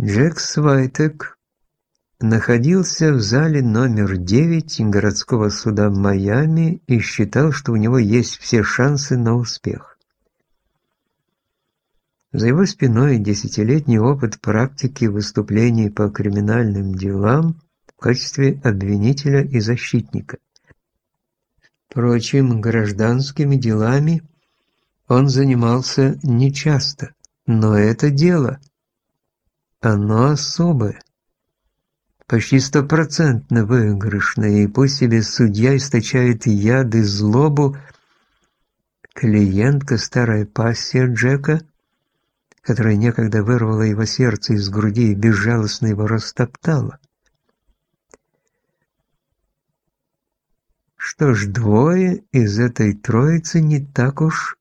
Джек Свайтек находился в зале номер 9 городского суда Майами и считал, что у него есть все шансы на успех. За его спиной десятилетний опыт практики выступлений по криминальным делам в качестве обвинителя и защитника. Впрочем, гражданскими делами он занимался нечасто, но это дело, оно особое почти стопроцентно выигрышная, и пусть себе судья источает яд и злобу, клиентка, старая пассия Джека, которая некогда вырвала его сердце из груди и безжалостно его растоптала. Что ж, двое из этой троицы не так уж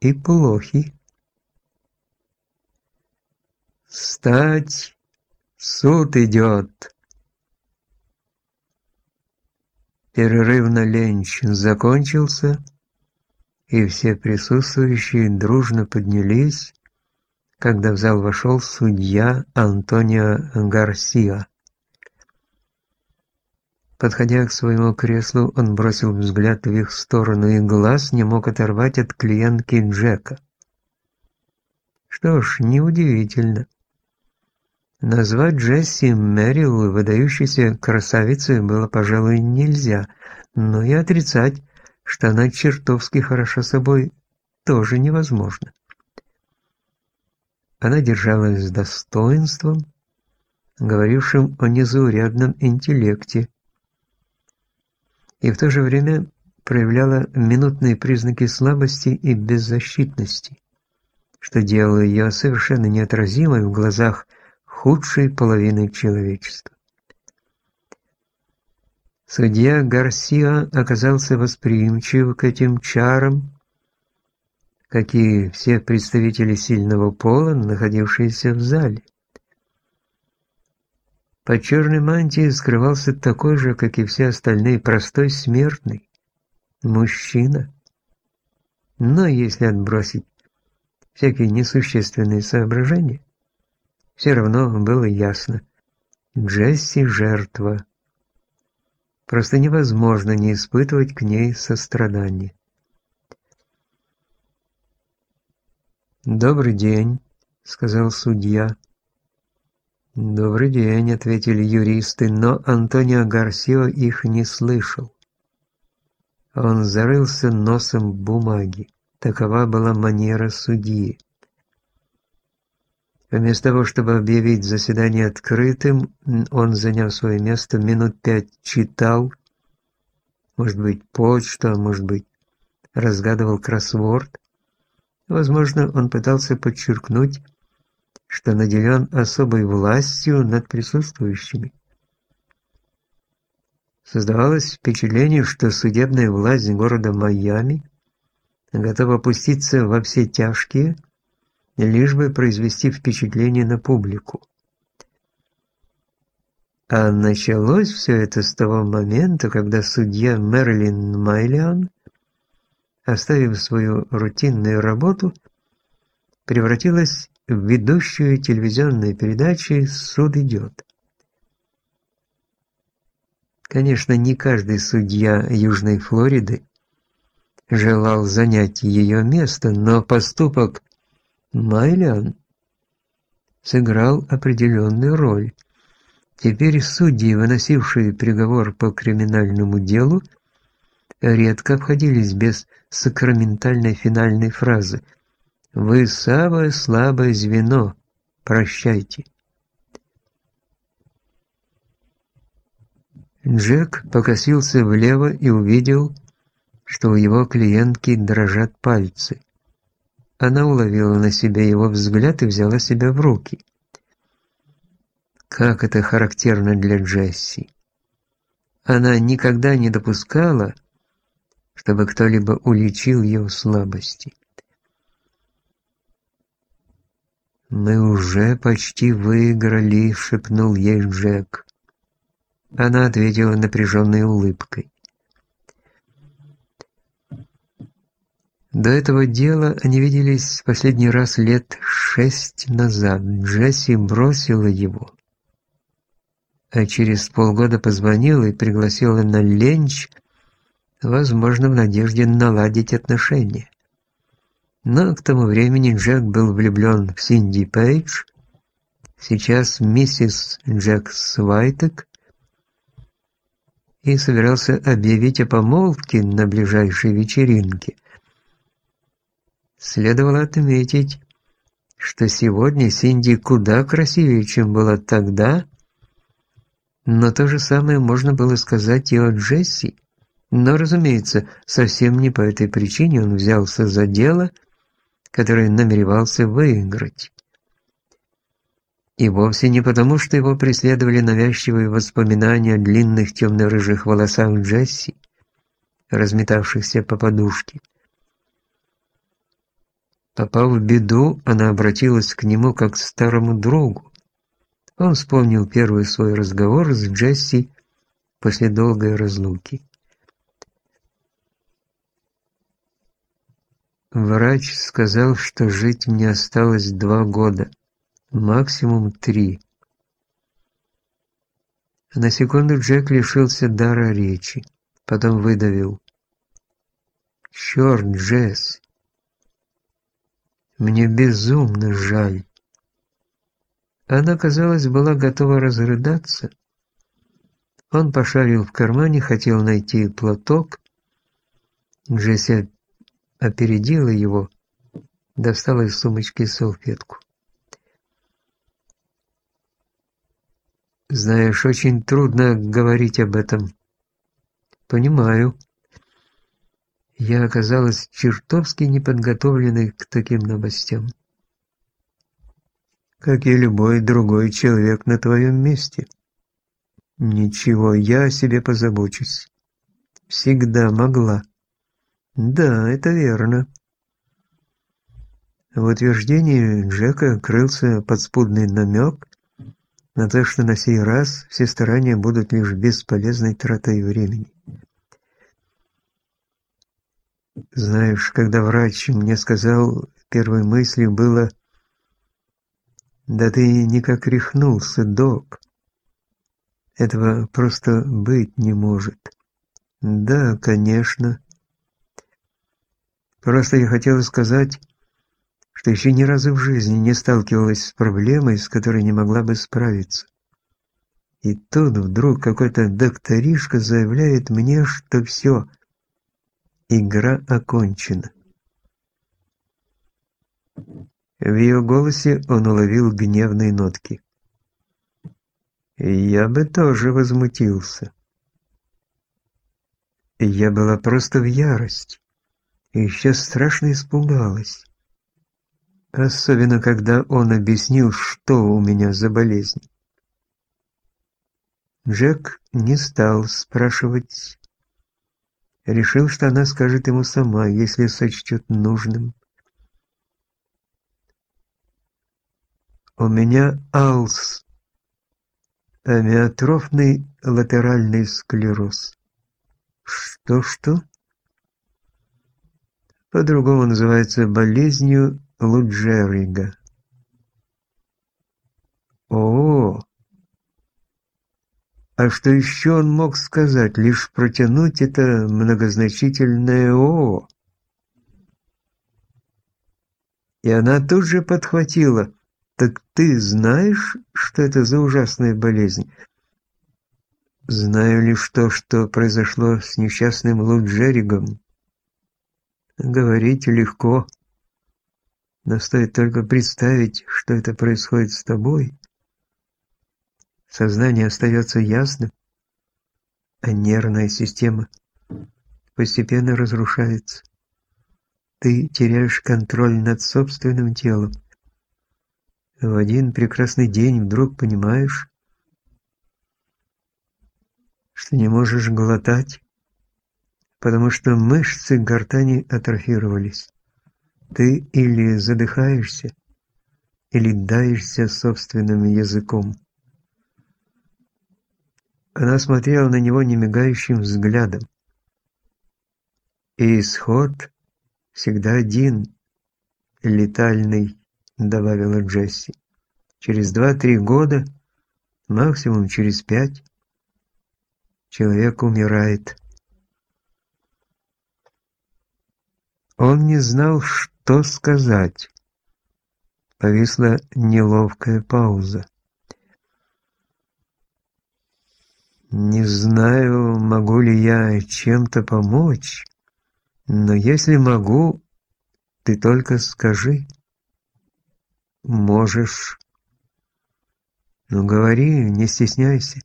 и плохи. «Стать! Суд идет!» Перерыв на ленч закончился, и все присутствующие дружно поднялись, когда в зал вошел судья Антонио Гарсиа. Подходя к своему креслу, он бросил взгляд в их сторону и глаз не мог оторвать от клиентки Джека. Что ж, неудивительно. Назвать Джесси Мэрил выдающейся красавицей было, пожалуй, нельзя, но и отрицать, что она чертовски хороша собой, тоже невозможно. Она держалась с достоинством, говорившим о незаурядном интеллекте, и в то же время проявляла минутные признаки слабости и беззащитности, что делало ее совершенно неотразимой в глазах худшей половины человечества. Судья Гарсиа оказался восприимчив к этим чарам, как и все представители сильного пола, находившиеся в зале. Под черной мантией скрывался такой же, как и все остальные, простой смертный, мужчина. Но если отбросить всякие несущественные соображения, все равно было ясно. Джесси – жертва. Просто невозможно не испытывать к ней сострадания. «Добрый день», – сказал судья. «Добрый день», – ответили юристы, но Антонио Гарсио их не слышал. Он зарылся носом в бумаги. Такова была манера судьи. Вместо того, чтобы объявить заседание открытым, он, заняв свое место, минут пять читал, может быть, почту, а может быть, разгадывал кроссворд. Возможно, он пытался подчеркнуть, что наделен особой властью над присутствующими. Создавалось впечатление, что судебная власть города Майами готова опуститься во все тяжкие – лишь бы произвести впечатление на публику. А началось все это с того момента, когда судья Мерлин Майлиан, оставив свою рутинную работу, превратилась в ведущую телевизионной передачи «Суд идет». Конечно, не каждый судья Южной Флориды желал занять ее место, но поступок Майлян сыграл определенную роль. Теперь судьи, выносившие приговор по криминальному делу, редко обходились без сакраментальной финальной фразы «Вы самое слабое звено, прощайте». Джек покосился влево и увидел, что у его клиентки дрожат пальцы. Она уловила на себе его взгляд и взяла себя в руки. Как это характерно для Джесси. Она никогда не допускала, чтобы кто-либо уличил ее в слабости. «Мы уже почти выиграли», — шепнул ей Джек. Она ответила напряженной улыбкой. До этого дела они виделись последний раз лет шесть назад. Джесси бросила его. А через полгода позвонила и пригласила на ленч, возможно, в надежде наладить отношения. Но к тому времени Джек был влюблен в Синди Пейдж, сейчас миссис Джек Свайтек, и собирался объявить о помолвке на ближайшей вечеринке. Следовало отметить, что сегодня Синди куда красивее, чем была тогда, но то же самое можно было сказать и о Джесси. Но, разумеется, совсем не по этой причине он взялся за дело, которое намеревался выиграть. И вовсе не потому, что его преследовали навязчивые воспоминания о длинных темно-рыжих волосах Джесси, разметавшихся по подушке. Попав в беду, она обратилась к нему как к старому другу. Он вспомнил первый свой разговор с Джесси после долгой разлуки. Врач сказал, что жить мне осталось два года, максимум три. На секунду Джек лишился дара речи, потом выдавил. «Черт, Джесс, мне безумно жаль. Она, казалось, была готова разрыдаться. Он пошарил в кармане, хотел найти платок. Джесси опередила его, достала из сумочки салфетку. «Знаешь, очень трудно говорить об этом». «Понимаю». Я оказалась чертовски неподготовленной к таким новостям. Как и любой другой человек на твоем месте. Ничего, я о себе позабочусь. Всегда могла. Да, это верно. В утверждении Джека крылся подспудный намек на то, что на сей раз все старания будут лишь бесполезной тратой времени. Знаешь, когда врач мне сказал, первой мыслью было «Да ты никак рехнулся, док. Этого просто быть не может». «Да, конечно». Просто я хотела сказать, что еще ни разу в жизни не сталкивалась с проблемой, с которой не могла бы справиться. И тут вдруг какой-то докторишка заявляет мне, что все – Игра окончена. В ее голосе он уловил гневные нотки. Я бы тоже возмутился. Я была просто в ярости. И еще страшно испугалась. Особенно, когда он объяснил, что у меня за болезнь. Джек не стал спрашивать, Решил, что она скажет ему сама, если сочтет нужным. У меня АЛС, амиотрофный латеральный склероз. Что-что? По-другому называется болезнью Луджерига. О, а что еще он мог сказать, лишь протянуть это многозначительное «О». И она тут же подхватила. «Так ты знаешь, что это за ужасная болезнь?» «Знаю лишь то, что произошло с несчастным Луджеригом». «Говорить легко, но стоит только представить, что это происходит с тобой». Сознание остается ясным, а нервная система постепенно разрушается. Ты теряешь контроль над собственным телом. В один прекрасный день вдруг понимаешь, что не можешь глотать, потому что мышцы гортани атрофировались. Ты или задыхаешься, или даешься собственным языком. Она смотрела на него немигающим взглядом. И исход всегда один, летальный, добавила Джесси. Через два-три года, максимум через пять, человек умирает. Он не знал, что сказать. Повисла неловкая пауза. Не знаю, могу ли я чем-то помочь, но если могу, ты только скажи. Можешь. Ну говори, не стесняйся.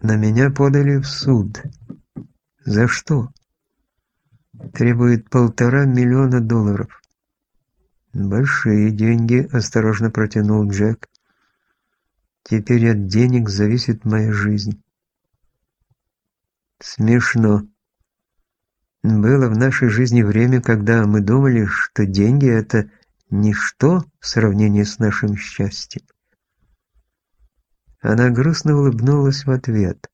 На меня подали в суд. За что? Требует полтора миллиона долларов. Большие деньги, осторожно протянул Джек. Теперь от денег зависит моя жизнь. Смешно. Было в нашей жизни время, когда мы думали, что деньги – это ничто в сравнении с нашим счастьем. Она грустно улыбнулась в ответ.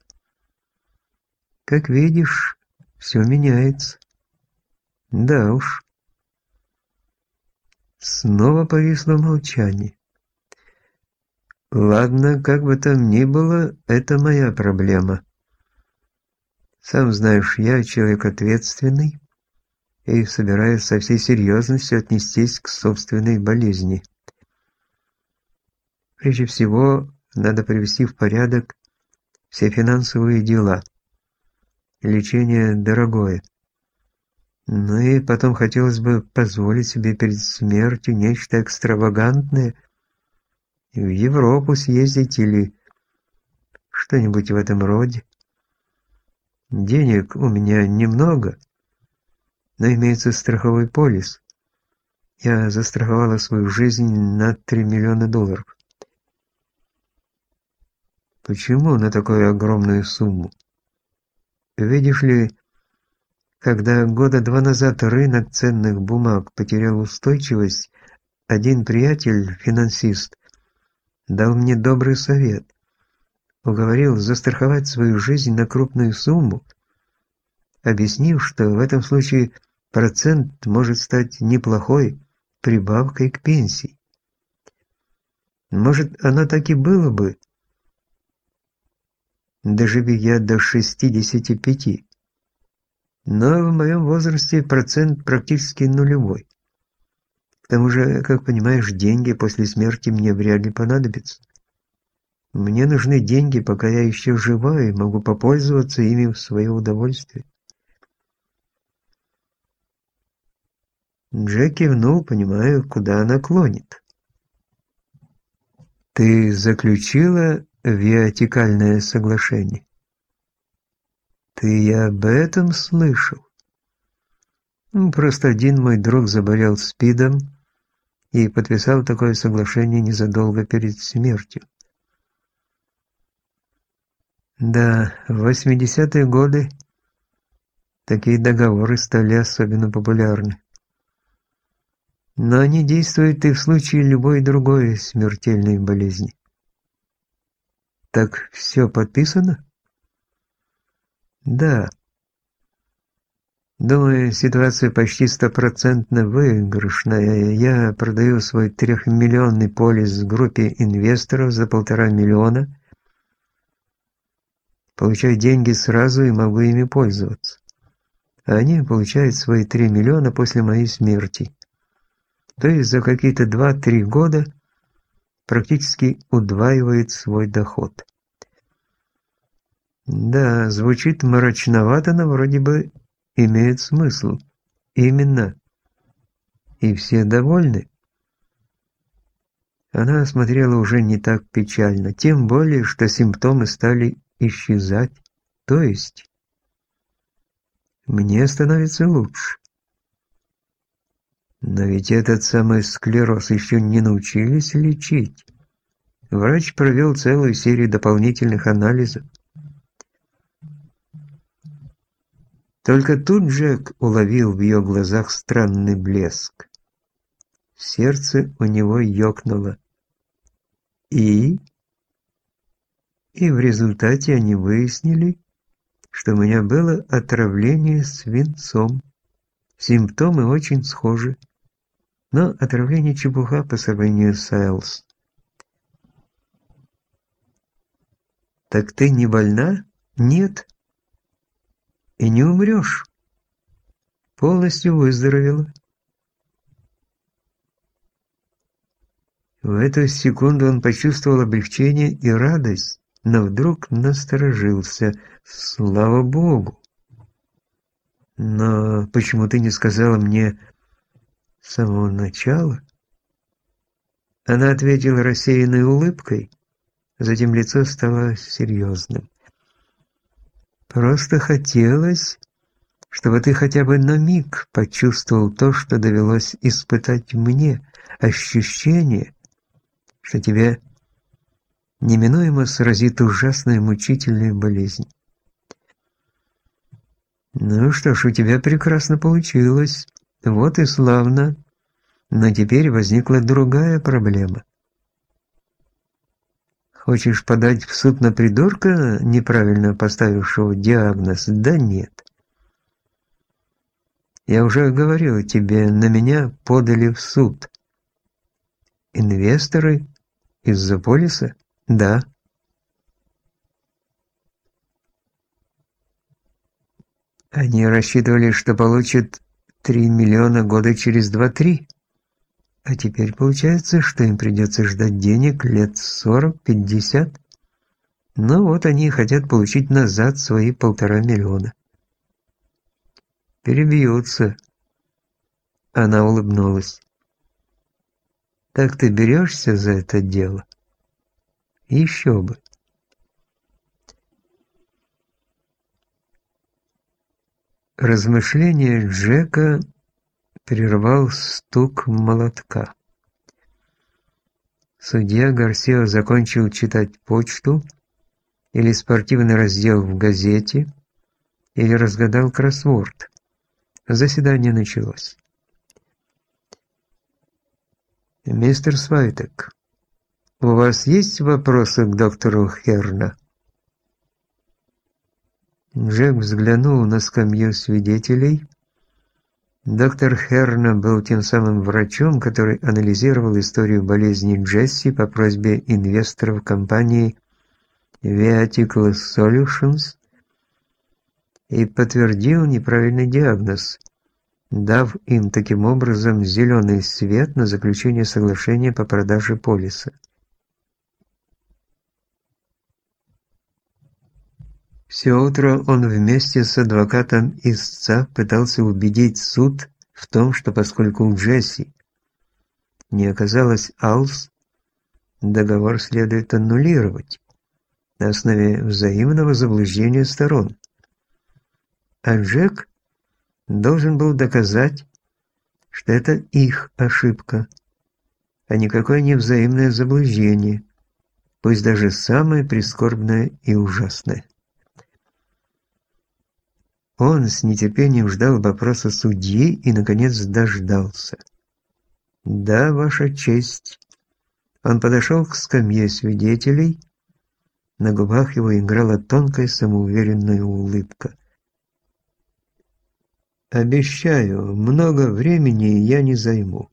«Как видишь, все меняется». «Да уж». Снова повисло молчание. Ладно, как бы там ни было, это моя проблема. Сам знаешь, я человек ответственный и собираюсь со всей серьезностью отнестись к собственной болезни. Прежде всего, надо привести в порядок все финансовые дела. Лечение дорогое. Ну и потом хотелось бы позволить себе перед смертью нечто экстравагантное – в Европу съездить или что-нибудь в этом роде. Денег у меня немного, но имеется страховой полис. Я застраховала свою жизнь на 3 миллиона долларов. Почему на такую огромную сумму? Видишь ли, когда года два назад рынок ценных бумаг потерял устойчивость, один приятель, финансист, дал мне добрый совет. Уговорил застраховать свою жизнь на крупную сумму, объяснив, что в этом случае процент может стать неплохой прибавкой к пенсии. Может, оно так и было бы, доживи я до 65. Но в моем возрасте процент практически нулевой. К тому же, как понимаешь, деньги после смерти мне вряд ли понадобятся. Мне нужны деньги, пока я еще жива и могу попользоваться ими в свое удовольствие. Джек кивнул, понимая, куда она клонит. «Ты заключила виатикальное соглашение?» «Ты и об этом слышал?» Ну, просто один мой друг заболел СПИДом и подписал такое соглашение незадолго перед смертью. Да, в 80-е годы такие договоры стали особенно популярны. Но они действуют и в случае любой другой смертельной болезни. Так все подписано? Да. Думаю, ситуация почти стопроцентно выигрышная. Я продаю свой трехмиллионный полис группе инвесторов за полтора миллиона. Получаю деньги сразу и могу ими пользоваться. А они получают свои три миллиона после моей смерти. То есть за какие-то два-три года практически удваивает свой доход. Да, звучит мрачновато, но вроде бы имеет смысл. Именно. И все довольны. Она смотрела уже не так печально, тем более, что симптомы стали исчезать. То есть, мне становится лучше. Но ведь этот самый склероз еще не научились лечить. Врач провел целую серию дополнительных анализов. Только тут Джек уловил в ее глазах странный блеск. Сердце у него ёкнуло. И? И в результате они выяснили, что у меня было отравление свинцом. Симптомы очень схожи, но отравление чепуха по сравнению с Айлс. «Так ты не больна?» «Нет». «И не умрешь. Полностью выздоровела». В эту секунду он почувствовал облегчение и радость, но вдруг насторожился. Слава Богу! Но почему ты не сказала мне с самого начала? Она ответила рассеянной улыбкой, затем лицо стало серьезным. Просто хотелось, чтобы ты хотя бы на миг почувствовал то, что довелось испытать мне, ощущение, что тебя неминуемо сразит ужасная мучительная болезнь. Ну что ж, у тебя прекрасно получилось. Вот и славно. Но теперь возникла другая проблема. Хочешь подать в суд на придурка, неправильно поставившего диагноз? Да нет. Я уже говорил тебе, на меня подали в суд. Инвесторы из-за полиса? Да. Они рассчитывали, что получат 3 миллиона года через 2-3. А теперь получается, что им придется ждать денег лет 40-50. Ну вот они хотят получить назад свои полтора миллиона. Перебьются. Она улыбнулась. Так ты берешься за это дело? Еще бы. Размышление Джека прервал стук молотка. Судья Гарсио закончил читать почту или спортивный раздел в газете, или разгадал кроссворд. Заседание началось. «Мистер Свайтек, у вас есть вопросы к доктору Херна?» Джек взглянул на скамью свидетелей. Доктор Херна был тем самым врачом, который анализировал историю болезни Джесси по просьбе инвесторов компании Viatical Solutions и подтвердил неправильный диагноз – дав им таким образом зеленый свет на заключение соглашения по продаже полиса. Все утро он вместе с адвокатом истца пытался убедить суд в том, что поскольку у Джесси не оказалось Алс, договор следует аннулировать на основе взаимного заблуждения сторон. А Джек должен был доказать, что это их ошибка, а никакое не взаимное заблуждение, пусть даже самое прискорбное и ужасное. Он с нетерпением ждал вопроса судьи и, наконец, дождался. «Да, Ваша честь». Он подошел к скамье свидетелей. На губах его играла тонкая самоуверенная улыбка. Обещаю, много времени я не займу.